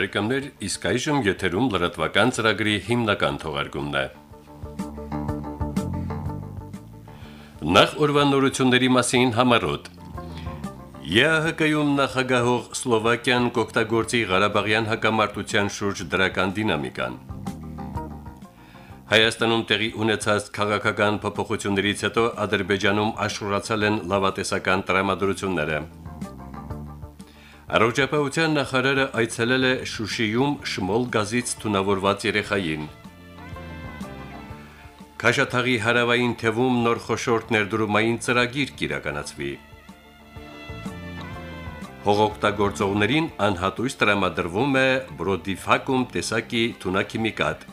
բարեկամներ, իսկ այժմ եթերում լրատվական ծրագրի հիմնական թողարկումն է։ Նախ օրվանորությունների մասին համարոտ։ ԵԱՀԿ-ում նախագահող Սլովակիան կօգտագործի Ղարաբաղյան հակամարտության շուրջ դրական դինամիկան։ Հայաստանում տեղի ունեցած քաղաքական փոփոխություններից հետո Ադրբեջանում աշխուժացել են լավատեսական տրամադրությունները։ Առողջապահության նախարարը այցելել է Շուշիում շմոլ գազից թունավորված երեխային։ Քաշաթաղի հարավային թևում նոր խոշոր ներդրումային ծրագիր կիրականացվի։ Հողօգտագործողներին անհատույց տրամադրվում է բրոդիֆակում տեսակի թունակիմիկատ։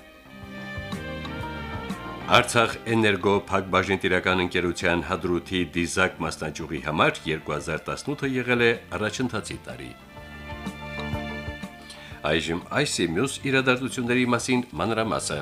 Արցախ էներգո փակbaşıնտիրական ընկերության հադրութի դիզակ մասնաճյուղի համար 2018-ը եղել է առաջընթացի տարի։ Այժմ այս մյուս իրադարձությունների մասին մանրամասը։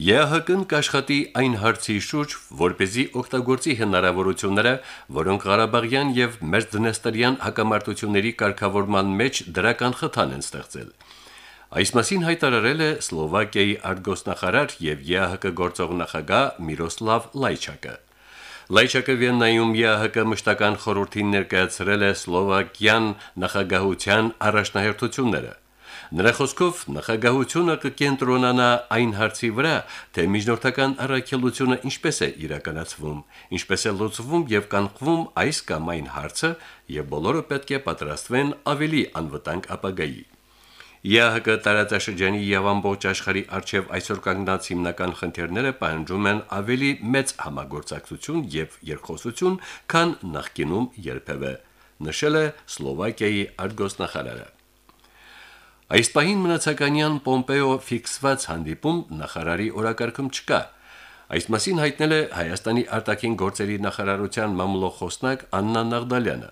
ԵԱՀԿ-ն կաշխատի այն հարցի շուրջ, որ เป զի օգտագործի հնարավորությունները, որոնք Ղարաբաղյան եւ Մերձդնեստրյան հակամարտությունների կարգավորման մեջ դրական խթան են ստեղծել։ Այս մասին հայտարարել է Սլովակիայի արտգոսնախարար եւ ԵԱՀԿ գործող նախագահ Միրոսլավ Լայչակը։ Լայչակը Վիեննայում ԵԱՀԿ մշտական խորհրդին ներկայացրել է Սլովակիան նախագահության առաջնահերթությունները։ Նրա խոսքով նախագահությունը կկենտրոնանա այն հարցի վրա, թե միջնորդական առաքելությունը ինչպես է իրականացվում, ինչպես է լուծվում եւ կանխվում այս կամ այն հարցը, եւ բոլորը պետք է պատրաստվեն ավելի անվտանգ ապագայի։ ԵԱՀԿ տարածաշրջանի եւ ամբողջ աշխարհի արչեւ այսօր կանգնած հիմնական խնդիրները պահանջում են ավելի մեծ համագործակցություն եւ երկխոսություն, քան նախկինում երբևէ, նշել է Սլովակիայի արտգոսնախարարը։ Այս պահին մնացականյան Պոմպեո ֆիքսված հանդիպում նախարարի օրակարգում չկա։ Այս մասին հայտնել է Հայաստանի արտաքին գործերի նախարարության մամուլոխոսնակ Աննա Նաղդալյանը։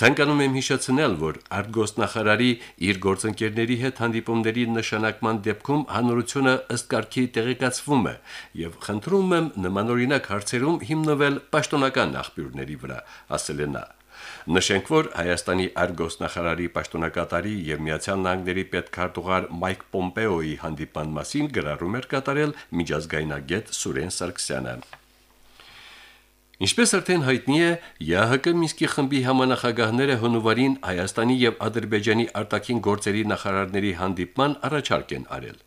Ցանկանում եմ հիշեցնել, որ արտգոսնախարարի իր գործընկերների հետ հանդիպումների նշանակման դեպքում հանրությունը ըստ կարգի տեղեկացվում է եւ խնդրում եմ նմանօրինակ հարցերում հիմնվել պաշտոնական աղբյուրների վրա, ասել է նա. Նշենք, որ Հայաստանի արգոսնախարարի պաշտոնակատարի եւ Միացյալ Նահանգների պետքարտուղար Մայք Պոմպեոյի հանդիպան մասին գրառում էր կատարել միջազգայնագետ Սուրեն Սարգսյանը։ Ինչպես արդեն հայտնի է, ՀՀԿ Մինսկի խմբի համանախագահները հունվարին Հայաստանի եւ Ադրբեջանի արտաքին գործերի նախարարների հանդիպման առաջարկ են արել։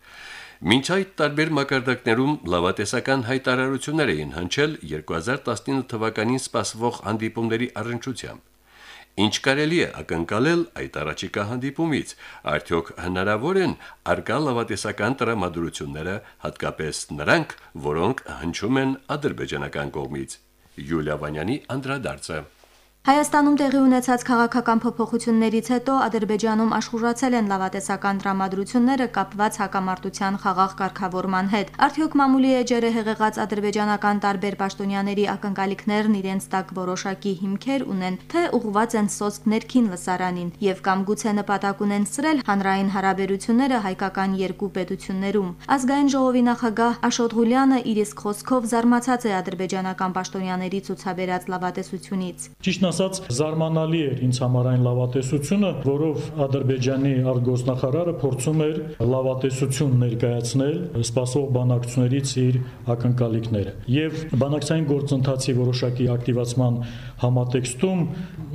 Մինչ այդ տարբեր մակարդակներում լավատեսական հայտարարություններ էին հնչել 2019 թվականին սպասվող հանդիպումների առընչությամբ։ Ինչ կարելի է ակնկալել այդ առաջիկա հանդիպումից, արդյոք հնարավոր են արկա լավատեսական տրամադրությունները, հատկապես նրանք, որոնք հնչում են ադրբեջանական կողմից։ Յուլիա Վանյանի անդրադարձը Հայաստանում տեղի ունեցած քաղաքական փոփոխություններից հետո Ադրբեջանում աշխուժացել են լավատեսական տրամադրությունները կապված հակամարտության խաղաղ կարգավորման հետ։ Արդյոք մամուլի էջերը հեղեղած ադրբեջանական տարբեր պաշտոնյաների ակնկալիքներն իրենց տակ որոշակի հիմքեր ունեն, թե ուղղված են սոսկ ներքին լսարանին եւ կամ գուցե նպատակ ունեն սրել հանրային հարաբերությունները հայկական երկու պետություններում։ Ազգային ժողովի նախագահ Աշոտ Ղուլյանը իր իսկ խոսքով զարմացած է ադրբեջանական պաշտոնյաների ցուցաբերած լավատեսությունից։ Ճիշտն ասած զարմանալի էր ինձ համար այն լավատեսությունը, որով Ադրբեջանի արտգոսնախարարը փորձում էր լավատեսություն ներկայացնել սպասող բանակցություններից իր ակնկալիքները։ Եվ բանակցային գործընթացի որոշակի ակտիվացման համատեքստում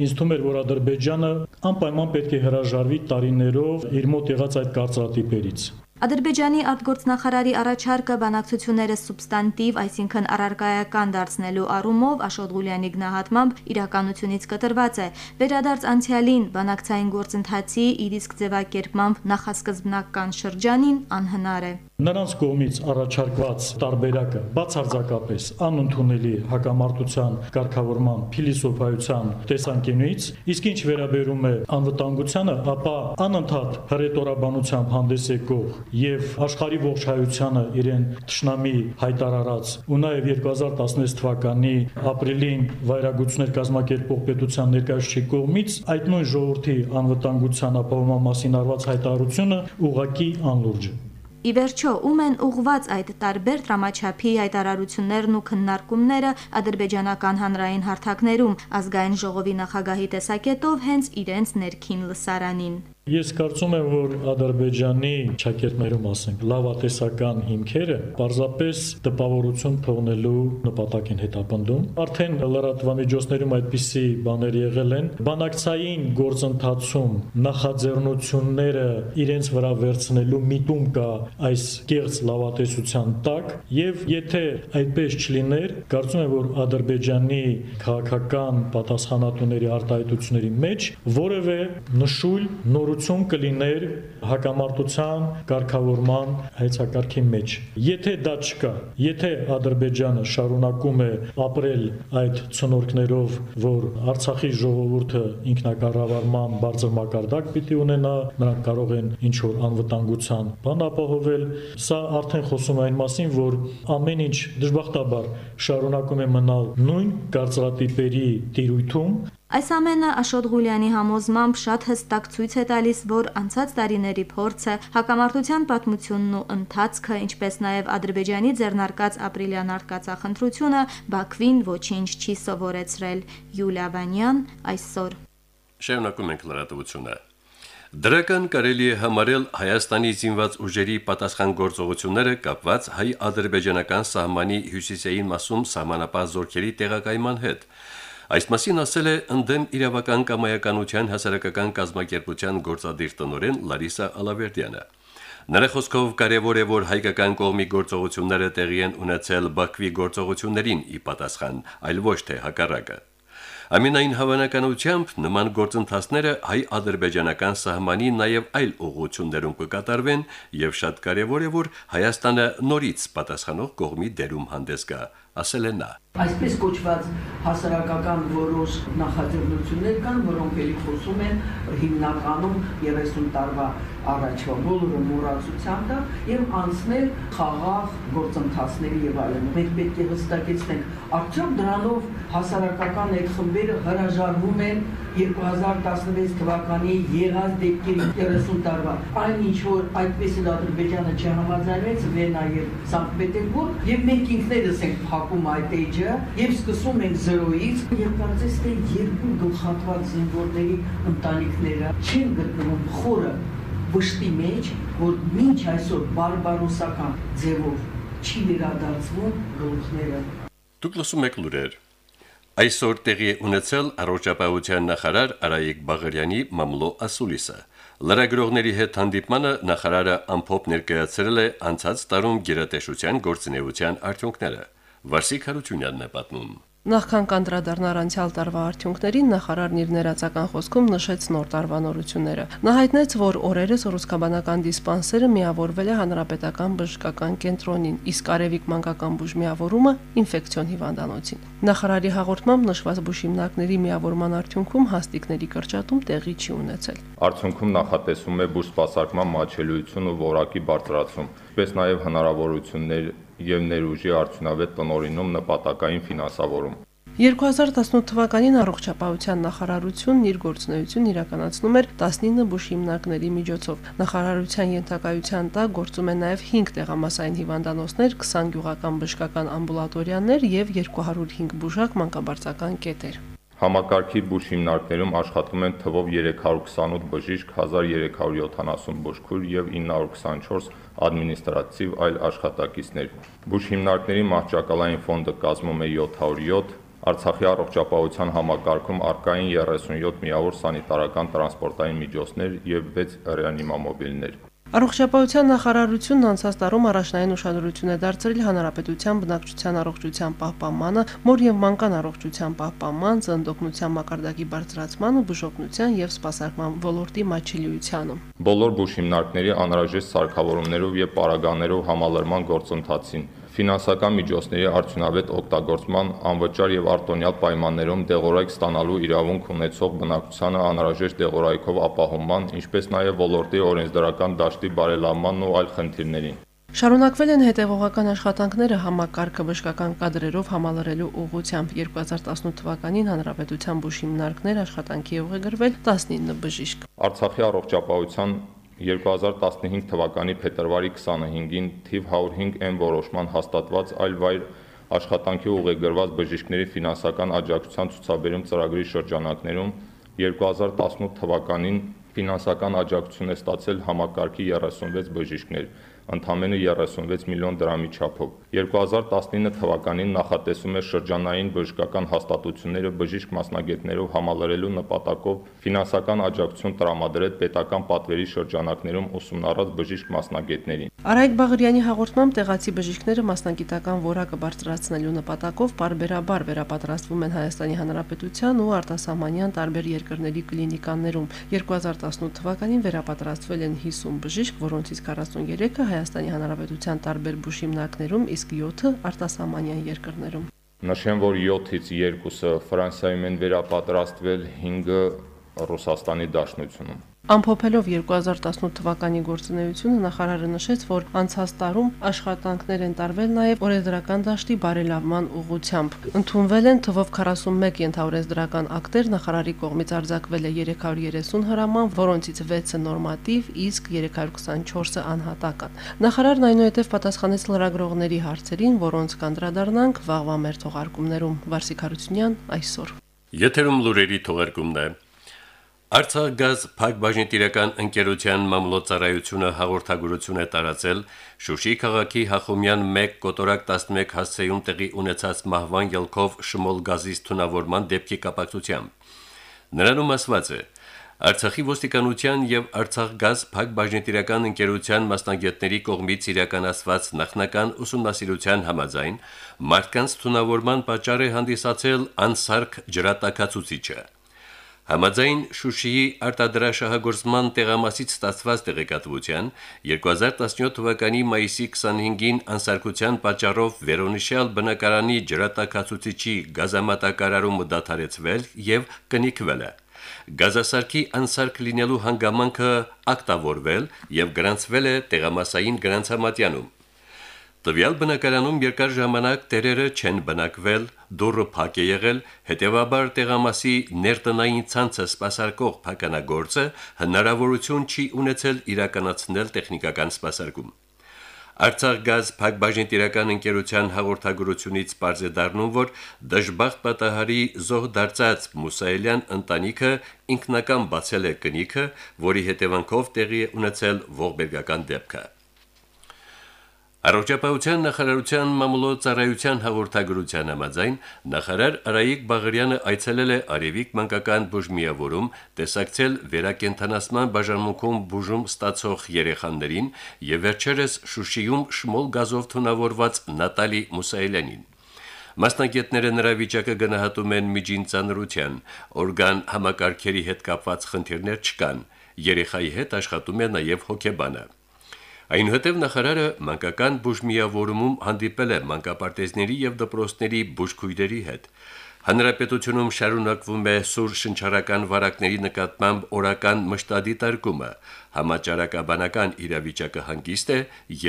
ինձ թվում էր, որ Ադրբեջանը անպայման պետք է հրաժարվի տարիներով իր մոտ եղած այդ կարծրատիպերից։ Ադրբեջանի արտգործնախարարի առաջարկը բանակցությունները սուբստանտիվ, այսինքն առարկայական դարձնելու առումով Աշոտ Ղուլյանի գնահատմամբ իրականությունից կտրված է։ Վերադարձ անցյալին բանակցային գործընթացի իր իսկ ձևակերպմամբ նախասկզբնական շրջանին անհնար է։ Նրանց կողմից առաջարկված տարբերակը բացարձակապես անընդունելի հակամարտության կարգավորման փիլիսոփայության տեսանկյունից, իսկ ինչ վերաբերում է անվտանգությանը, ապա անընդհատ հռետորաբանությամբ հանդես եկող եւ աշխարհի ողջ հայությանը իրեն ճշնամի հայտարարած ու նաեւ 2016 թվականի ապրիլին վայրագություններ կազմակերպող պետության ներկայացուցիչի կողմից այդ նույն ժողովրդի անվտանգության ապահովման մասին արված հայտարարությունը ուղակի անլուրջ է Ի վերջո, ում են ուղված այդ տարբեր դրամաչափի հայտարարություններն ու քննարկումները ադրբեջանական հանրային հարթակներում ազգային ժողովի նախագահի տեսակետով հենց իրենց ներքին լսարանին։ Ես կարծում եմ, որ Ադրբեջանի ճակերտներում, ասենք, լավատեսական հիմքերը պարզապես տպավորություն թողնելու նպատակ են հետապնդում։ Արդեն լրատվամիջոցներում այդպիսի բաներ եղել են։ Բանակցային գործընթացում նախաձեռնությունները իրենց վրա վերցնելու միտում կա այս կեղծ լավատեսության տակ, եւ եթե այդպես չլիներ, կարծում եմ, որ Ադրբեջանի քաղաքական պատասխանատուների արտահայտությունների մեջ որևէ նշույլ նոր նորություն կլիներ հակամարտության ղեկավարման հայցակարգի մեջ։ Եթե դա չկա, եթե Ադրբեջանը շարունակում է ապրել այդ ցնորքներով, որ Արցախի ժողովուրդը ինքնակառավարման բարձր մակարդակ պիտի ունենա, նրանք կարող են ինչ որ անվտանգության բան ապահովել, սա արդեն խոսում այն մասին, որ ամեն ինչ դժբախտաբար շարունակում է մնալ նույն կարծրատիպերի տիրույթում Այս ամենը Աշոտ Ղուլյանի համոզմամբ շատ հստակ ցույց է տալիս, որ անցած տարիների փորձը, հակամարտության պատմությունն ու ընթացքը, ինչպես նաև Ադրբեջանի ձեռնարկած ապրիլյան արկածախնդրությունը Բաքվին ոչինչ չի սովորեցրել։ Յուլիա Վանյան այսօր։ Շարունակում ենք լրատվությունը։ Դրական կարելի է համարել Հայաստանի զինված ուժերի պատասխան գործողությունները կապված հայ-ադրբեջանական սահմանի հյուսիսային մասում սահմանապահ զորքերի տեղակայման հետ։ Այս մասին ասել է ընդդեմ իրավական կամայականության հասարակական կազմակերպության գործադիր տնօրեն Լարիսա Ալավերդյանը։ Նրա խոսքով կարևոր է, որ հայկական կողմի գործողությունները տեղի են ունեցել Բաքվի գործողություններին ի պատասխան, այլ ոչ թե հակառակը։ Ամենայն հավանականությամբ նման գործընթացները հայ-ադրբեջանական սահմանի նաև այլ ուղղություններում կկատարվեն եւ շատ կարեւոր է որ Հայաստանը նորից պատասխանող կողմի դերում հանդես գա, ասել է նա այսպես կոչված հասարակական որոշ նախաձեռնություններ կան, որոնք էլի խոսում են հիմնականում 30 տարվա առաջվա բոլորը մոռացության եւ անցնել խաղաղ գործընթացների եւ այլն։ Մենք պետք է հստակեցնենք, արդյոք դրանով հասարակական այդ խմբերը հրաժարվում են 2016 թվականի եղած դեպքերի 30 տարվա այն ինչ որ այդպես էլ Ադրբեջանը չհամաձայնվեց Վենա եւ Սանկտ Պետերբուրգ եւ մենք ինքներս ենք փակում այդ էջը շրջը եւ սկսում ենք զրոյից եւ կարծես թե երկու գլխատված զինվորների ընտանիքները չեն գտնվում խորը վշտի մեջ, որ ոչ այսօր բարբարոսական ձևով չի վերադարձվում գլուխները։ Դուք լսում եք լուրեր։ Այսօր տեղի ունեցել առողջապահության նախարար Արայիկ Բաղարյանի մամլո ասուլիսը։ Լրագրողների հետ հանդիպմանը նախարարը ամփոփ ներկայացրել է անցած տարում գերատեսչության գործունեության արդյունքները։ Վարսիկ Հարությունյանն է պատմում։ Նախքան կանդրադառնալ անցյալ տարվա արդյունքներին նախարարն իր ներածական խոսքում նշեց նոր տարվա նորությունները։ Նա հայտնեց, որ օրերս ռուսկաբանական դիսպանսերը միավորվել է հանրապետական բժշկական կենտրոնին, իսկ արևիկ մանկական բուժ միավորումը ինֆեկցիոն հիվանդանոցին։ Նախարարի հաղորդմամբ նշված բուժիմնակների միավորման արդյունքում հաստիկների կրճատում տեղի չի ունեցել։ Արդյունքում նախատեսում է բուժ սպասարկման մաչելիություն ու որակի բարձրացում, պես նաև հնարավորություններ եւ ներուժի արդյունավետ տնօրինում նպատակային ֆինանսավորում։ 2018 թվականին առողջապահության նախարարությունն իր գործունեությունն իրականացնում էր 19 բուժ հիմնարկների միջոցով։ Նախարարության ենթակայության տակ գործում են նաև 5 տեղամասային հիվանդանոցներ, 20 գյուղական բժշկական ամբուլատորիաներ եւ 205 բուժակ մանկաբարձական կետեր։ Համակարգի բուժ հիմնարկներում աշխատում են թվով 328 բժիշկ, 1370 բուժքույր եւ 924 ադմինիստրատիվ այլ աշխատակիցներ։ Բուժ հիմնարկների մահճակալային ֆոնդը կազմում է 707, Արցախի առողջապահության համակարգում արկային 37 միավոր սանիտարական տրանսպորտային միջոցներ եւ 6 ռեանիմամոբիլներ։ Առողջապահության նախարարությունն անցած տարում առաջնային ուշադրություն է դարձրել հանրապետության բնակչության առողջության պահպանմանը, մոր եւ մանկան առողջության պահպանման, ծննդօգնության մակարդակի բարձրացմանը, բուժօգնության եւ սպասարկման ոլորտի մաչիլիությանը։ Բոլոր բուժհիմնարկների անհրաժեշտ սարքավորումներով եւ պարագաներով համալրման գործընթացին ֆինանսական միջոցների արդյունավետ օգտագործման անվճար եւ արտոնյալ պայմաններում դեղորայք ստանալու իրավունք ունեցող բնակչությանը անհրաժեշտ դեղորայքով ապահովման, ինչպես նաեւ ոլորտի օրենսդրական դաշտի բարելավմանն ու այլ խնդիրներին։ Շարունակվել են հետևողական աշխատանքները համակարգը բժշկական կադրերով համալրելու ուղղությամբ 2018 թվականին հանրապետության բուժ հիմնարկներ աշխատանքի է ուղեգրվել 19 բժիշկ։ Արցախի առողջապահության 2015 թվականի փետրվարի 25-ին թիվ 105-ն որոշման հաստատված այլ վայր աշխատանքի ուղեգրված բժիշկների ֆինանսական աջակցության ցուցաբերում ծրագրի շրջանակներում 2018 թվականին ֆինանսական աջակցություն է ստացել համակարգի 36 բժիշկներ, ընդամենը 36 միլիոն դրամի չափով։ 2019 թվականին նախատեսում է շրջանային բժշկական հաստատությունները բժիշկ մասնագետներով համալրելու նպատակով ֆինանսական աջակցություն տրամադրել պետական պատվերի շրջանակներում ուսումնառած բժիշկ մասնագետներին։ Արայք Բաղարյանի հաղորդմամբ տեղացի բժիշկները մասնագիտական որակը բարձրացնելու նպատակով բարբերաբար վերապատրաստվում են Հայաստանի Հանրապետության ու արտասահմանյան տարբեր երկրների կլինիկաներում։ 2018 թվականին վերապատրաստվել են 50 բժիշկ, որոնցից 43-ը Հայաստանի Հանրապետության տարբեր բուժիմնակներում, իսկ 7-ը արտասահմանյան երկրներում։ Նշեմ, որ 7-ից 2-ը Ֆրանսիայում են վերապատրաստվել, 5-ը Ռուսաստանի Դաշնությունում։ Ամփոփելով 2018 թվականի գործունեությունը նախարարը նշեց, որ անցած տարում աշխատանքներ են տարվել նաև օրենսդրական դաշտի բարելավման ուղղությամբ։ Ընդունվել են թվով 41 ենթաօրենսդրական ակտեր, նախարարի կողմից արձակվել է 330 հրաման, որոնցից 6-ը նորմատիվ, իսկ 324-ը անհատական։ Նախարարն այնուհետև պատասխանեց լրագրողների հարցերին, որոնց կանդրադառնանք վաղվա մեր թողարկումներում։ Վարսիկ Հարությունյան այսօր։ Եթերում լուրերի թողարկումն է։ Արցախ գազ փակbaşնետիրական ընկերության մամլոցարայությունը հաղորդագրություն է տարածել Շուշի քաղաքի Հախոմյան 1 կոտորակ 11 հասցեում տեղի ունեցած մահվան ելքով շմոլ գազից թունավորման դեպքի կապակցությամբ։ Նրանում ասված է. Արցախի ոստիկանության եւ Արցախ գազ փակbaşնետիրական ընկերության մասնագետների կողմից իրականացված նախնական ուսումնասիրության համաձայն մարդկանց թունավորման պատճառ է հանդիսացել անսարք ջրատակացուցիչը։ Համաձայն Շուշիի արտադրաշահագործման տեղամասից ստացված տեղեկատվության 2017 թվականի մայիսի 25-ին անսարկության պատճառով վերոնշյալ բնակարանի ջրատակացուցիչի գազամատակարարումը դադարեցվել եւ կնիկվել է։ Գազասարքի անսարք լինելու հանգամանքը ակտավորվել եւ գրանցվել է տեղամասային գրանցամատյանում։ Տվյալ բնակարանում երկար ժամանակ տերերը չեն բնակվել, դուռը փակ է եղել, հետևաբար տեղամասի ներտնային ցանցը սպասարկող փականագործը հնարավորություն չի ունեցել իրականացնել տեխնիկական սպասարկում։ Արցախ գազ փակbaşնետիրական ընկերության հաղորդագրությունից բարձ է դառնում, որ դժբախտ պատահարի զոհ դարձած Մուսայելյան ընտանիքը ինքնական բացել է կնիքը, որի հետևանքով տեղի է ունեցել ողբերգական դեպքը։ Առողջապահության նախարարության մամուլոցարայության հաղորդագրության համաձայն նախարար Արայիկ Բաղարյանը այցելել է Արևիկ մանկական բուժմիավորում, տեսակցել վերակենդանացման բաժանմունքում բուժում ստացող երեխաներին եւ վերջերս Շուշիում շմոլ գազով թունավորված Նատալի Մուսայելյանին։ Մասնագետները նրա վիճակը գնահատում են միջին ծանրության, օրգան համակարգերի հետ կապված խնդիրներ չկան։ Երեխայի հետ աշխատում է նաև հոգեբանը։ Այնուհետև նախարարը մանկական բուժմիավորումում հանդիպել է մանկապարտեզների եւ դպրոցների բուժքույրերի հետ։ Հանրապետությունում շարունակվում է սուր շնչառական վարակների նկատմամբ օրական մշտադիտարկումը, համաճարակաբանական իրավիճակը հանգիստ է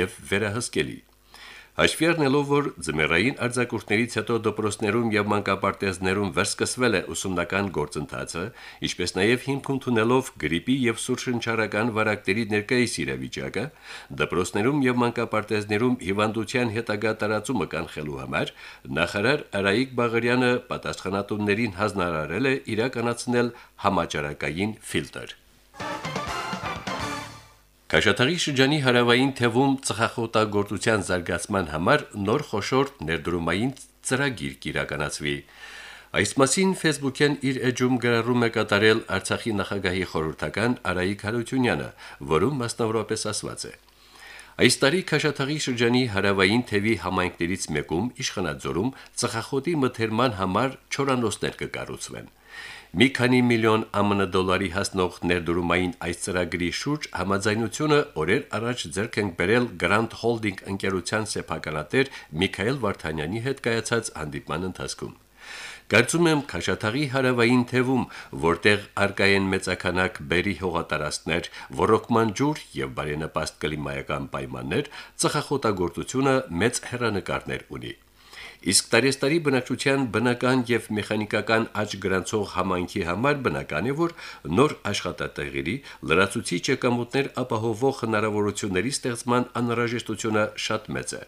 եւ վերահսկելի։ Հաշվի առնելով, որ ձմեռային արձակուրդներից հետո դպրոցներում եւ մանկապարտեզներում վերսկսվել է ուսումնական գործընթացը, ինչպես նաեւ հիմք ընդունելով գրիպի եւ սուրշնչարական վարակների ներկայիս իրավիճակը, դպրոցներում եւ մանկապարտեզներում հիվանդության հետագա տարածումը կանխելու համար նախարար Արայիկ Բաղարյանը պատասխանատուներին հանձնարարել է իրականացնել համաճարակային ֆիլտր։ Քաշաթաղի շրջանի հարավային թևում ծխախոտագործության զարգացման համար նոր խոշոր ներդրումային ծրագիր կիրականացվի։ Այս մասին Facebook-ին իր էջում գրառում է կատարել Արցախի նախագահի խորհրդական Արայիկ Հարությունյանը, որում մասնավորապես ասված է. Այս տարի Քաշաթաղի շրջանի հարավային թևի համայնքներից մեկում Իշխանաձորում ծխախոտի մթերման համար չորանոցներ կկառուցվեն։ Մի քանի միլիոն ԱՄՆ դոլարի հասնող ներդրումային այս ծրագրի շուրջ համաձայնությունը օրեր առաջ ձեռք են բերել Grand Holding ընկերության սեփականատեր Միքայել Վարդանյանի հետ կայացած հանդիպման ընթացքում։ Կարծում եմ Խաշաթաղի հարավային թևում, որտեղ արկայեն մեծականակ բերի հողատարածքներ, ռոռոկման ջուր եւ բարենպաստ կլիմայական պայմաններ, ծխախոտագործությունը մեծ հերանեկարներ ունի։ Իսկ տարեստարի բնակչության բնական եւ մեխանիկական աճ գրանցող համայնքի համար բնական է, որ նոր աշխատատեղերի լրացուցիչ եկամուտներ ապահովող հնարավորությունների ստեղծման անհրաժեշտությունը շատ մեծ է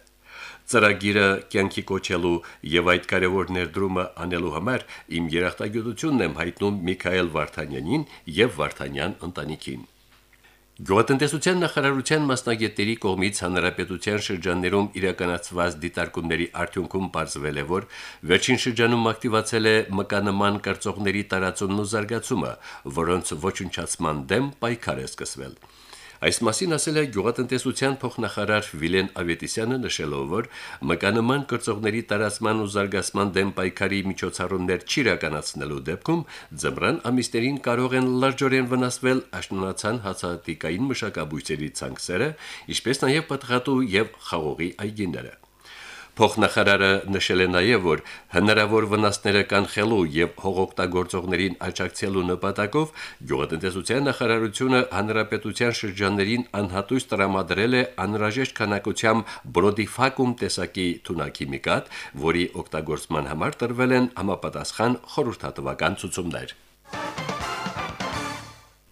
ծրագիրը կյանքի կոչելու եւ այդ կարևոր ներդրումը անելու համար իմ երախտագիտությունն եմ հայտնում Միքայել Վարդանյանին եւ Վարդանյան ընտանիքին։ Գյուղատնտեսության նախարարության մասնագետների կողմից հանրապետության շրջաններում իրականացված դիտարկումների արդյունքում ողջվել է, որ վերջին շրջանում ակտիվացել է մկանման կրծողների տարածումն ու զարգացումը, որոնց ոչնչացման դեմ պայքար է սկսվել։ Այս մասին ասել է գյուղատնտեսության փոխնախարար Վիլեն Ավետիսյանը նշելով, որ մկանման կրծողների տարածման ու զարգացման դեմ պայքարի միջոցառումներ չիրականացնելու դեպքում ձմռան ամիսներին կարող են լրջորեն վնասվել աշնանացան հացատիկային մշակաբույսերի ցանքսերը, ինչպես նաև պատղատու եւ խաղողի այգիները։ Փոխնախարարը նշել է նաև, որ հնարավոր վնասները կանխելու եւ հողօգտագործողներին աջակցելու նպատակով գյուղատնտեսության նախարարությունը հանրապետության շրջաններին անհատույց տրամադրել է անհրաժեշտ քանակությամբ բրոդիֆակում տեսակի թունաքիմիկատ, որի օգտագործման համար տրվել են համապատասխան խորհրդատվական ցուցումներ։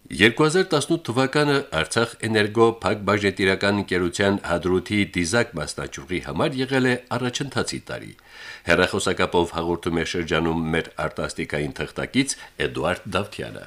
2018 թվականը Արցախ էներգո փակ բաժետիրական ընկերության հադրութի դիզակ մասնաճյուղի համար եղել է առաջընթացի տարի։ Հերախոսակապով հաղորդում է շրջանում մեր արտասթիկային թղթակից Էդուարդ Դավթյանը։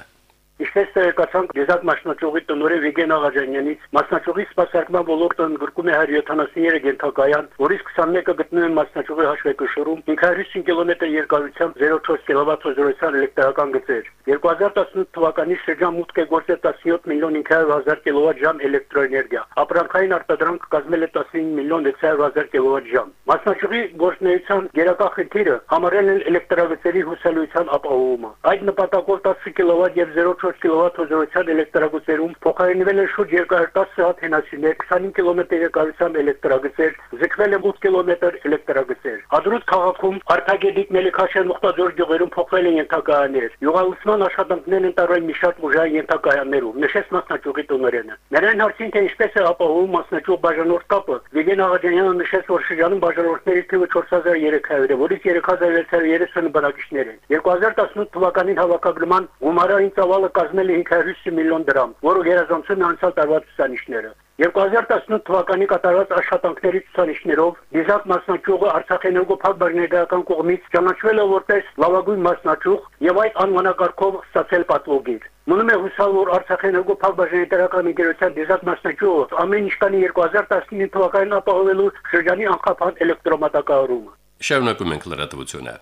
Ինչպես տեղեկացանք Դեզակ մասնաճյուղի տնօրեն Վիգեն Աղաջանյանից, մասնաճյուղի սպասարկման ոլորտը ընդգրկում է 173 ենթակայան, որից 21-ը գտնվում են մասնաճյուղի հաշվեկշռում, 550 կիլոմետր երկարությամբ 0.4 կՎտ հզորության էլեկտրական գծեր։ 2018 թվականի շրջան մուտք է գործել 17 միլիոն 500 հազար կՎտ էլեկտրոէներգիա։ Ապրանքային արտադրանքը կազմել է 15 միլիոն 600 հազար կՎտ։ Մասնաճյուղի գործնեության գերակա խնդիրը համարել են էլեկտրագծերի հուսալիության ապահովումը։ Այդ նպատակով 10 կՎտ եւ 0.4 4 կՎտ հզորության էլեկտրագծերում փոխարինվել են շուրջ 210 հատ հենասյուներ, 25 կիլոմետր երկարությամբ էլեկտրագծեր, ձգվել է 8 կիլոմետր էլեկտրագծեր։ Հադրուտ քաղաքում Արթագեդիկ Մելիքաշյան Մուխտաձոր գյուղերում փոխվել են ենթակայաններ։ Յուղալուսման աշխատանքներն են տարվել մի շարք ուժային ենթակայաններում, նշեց մասնաճյուղի տնօրենը։ Նրան հարցին թե ինչպես է ապահովում մասնաճյուղ բաժանորդ կապը, Վիգեն Աղաջանյանը նշեց, որ շրջանում բաժանորդների թիվը 4300 է, որից 3630 բնակիչներ են։ 2018 թվականին հավաքագրման գումարային ծավալը կազմել է 550 միլիոն դրամ, որը գերազանցում է անցյալ տարվա ցուցանիշները։ 2018 թվականի կատարած աշխատանքների ցուցանիշներով Դիզակ մասնաճյուղը Արցախեներգո փակ բաժնետարական կողմից ճանաչվել է որպես լավագույն մասնաճյուղ եւ այդ անվանակարգով ստացել պատվոգիր։ Մնում է հուսալ, որ Արցախեներգո փակ բաժնետարական ընկերության Դիզակ մասնաճյուղը ամեն ինչ կանի 2019 թվականին ապահովելու շրջանի անկախ էլեկտրոմատակարարումը։ Շարունակում ենք լրատվությունը։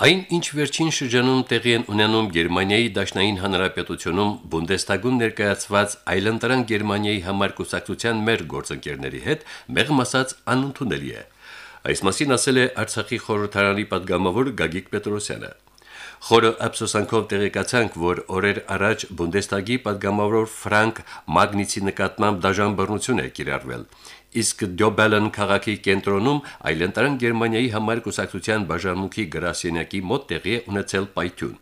Այն ինչ վերջին շրջանում տեղի են ունենում Գերմանիայի Դաշնային Հանրապետությունում Բունդեստագուն ներկայացված այլընտրանք Գերմանիայի համար կուսակցության մեր գործընկերների հետ մեղմ ասած անընդունելի է։ Այս մասին ասել է Արցախի խորհրդարանի падգամավոր Գագիկ Պետրոսյանը։ Խորը ափսոսանքով տեղեկացանք, որ օրեր առաջ Բունդեստագի падգամավոր Ֆրանկ Մագնիցի նկատմամբ դաժան բռնություն է կիրառվել իսկ Դյոբելեն քաղաքի կենտրոնում այլընտրանք Գերմանիայի համար կուսակցության բաժանմունքի գրասենյակի մոտ տեղի ունեցել պայթյուն։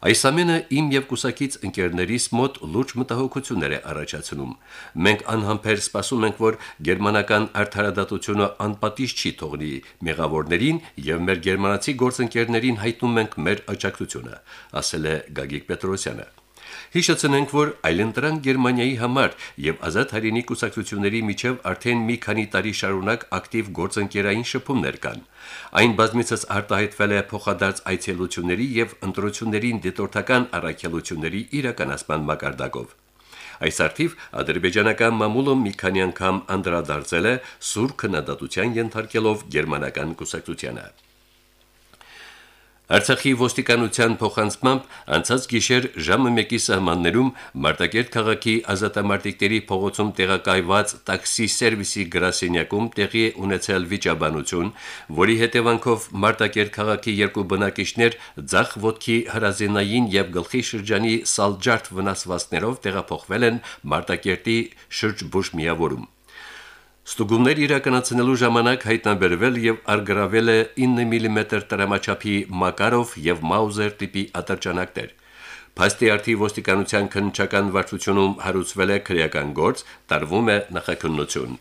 Այս ամենը իմ եւ կուսակից ընկերներիս մոտ լուրջ մտահոգություններ է առաջացնում։ Մենք անհամբեր սպասում ենք, որ գերմանական արդարադատությունը անպատիժ չի թողնի մեղավորներին եւ մեր գերմանացի գործընկերներին հայտնում ենք մեր աջակցությունը, ասել է Գագիկ Պետրոսյանը։ Հիշեցնենք, որ այլընտրանք Գերմանիայի համար եւ ազատ հայրենի կուսակցությունների միջև արդեն մի քանի տարի շարունակ ակտիվ գործընկերային շփումներ կան։ Այն բազմիցս արտահայտվել է փոխադարձ այցելությունների եւ ընտրություններին դիտորդական առաքելությունների իրականացման մակարդակով։ Այս արդիվ ադրբեջանական մամուլը մի քանի անգամ անդրադարձել է սուր քննադատության ենթարկելով գերմանական կուսակցությանը։ Արցախի ոստիկանության փոխանցմամբ անցած գիշեր ժամը 1-ի սահմաններում Մարտակերտ քաղաքի ազատամարտիկների փողոցում տեղակայված տաքսի սերվիսի գրասենյակում տեղի ունեցել վիճաբանություն, որի հետևանքով Մարտակերտ քաղաքի երկու բնակիչներ ձախ ոտքի հրազենային եւ գլխի շրջանի սալջարդ վնասվածքներով տեղափոխվել են Մարտակերտի շրջբուժ միավորում։ Ստուգումներ իրականացնելու ժամանակ հայտնաբերվել եւ արգրավել է 9 մմ տրամաչափի Մակարով եւ Մաուզեր տիպի ատրճանակներ։ Փաստի արդի ոստիկանության քննչական վարչությունում հարուցվել է քրեական գործ, տարվում է նախաքննություն։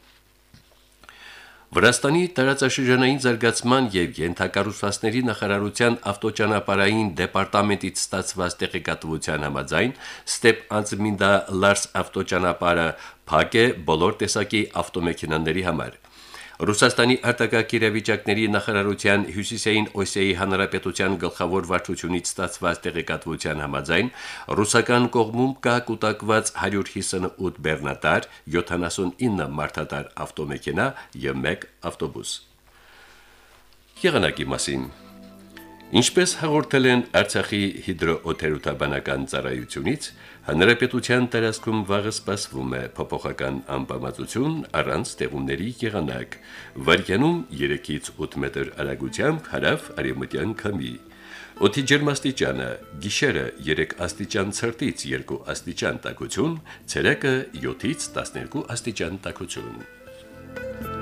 Վրաստանի տարածաշրջանային զարգացման եւ յենթակառուցվածքների նախարարության ավտոճանապարհային դեպարտամենտից ստացված տեղեկատվության համաձայն Ստեփ Անցմինդա Լարս ավտոճանապարհը փակ է բոլոր տեսակի ավտոմեքենաների համար։ Ռուսաստանի արտակարգ իրավիճակների նախարարության Հյուսիսային Օսիայի Հանրապետության գլխավոր վարչությունից ստացված տեղեկատվության համաձայն ռուսական կողմում կա կուտակված 158 բեռնատար, 79 մարդատար ավտոմեքենա եւ 1 ավտոբուս։ Եղանակի մասին Ինչպես հաղորդել են Արցախի հիդրոօթերոթաբանական ծառայությունից, Հանրապետության տարածքում վաղը սպասվում է փոփոխական անբավարարություն առանց ձեղումների եղանակ։ Վարկյանում 3-ից 8 մետր արագությամբ հարավ արևմտյան քամի։ Օդի ջերմաստիճանը՝ գիշերը 3 աստիճան ցրտից 2 աստիճան տաքություն, ցերեկը 7-ից 12 աստիճան տաքություն։